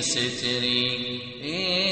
ستري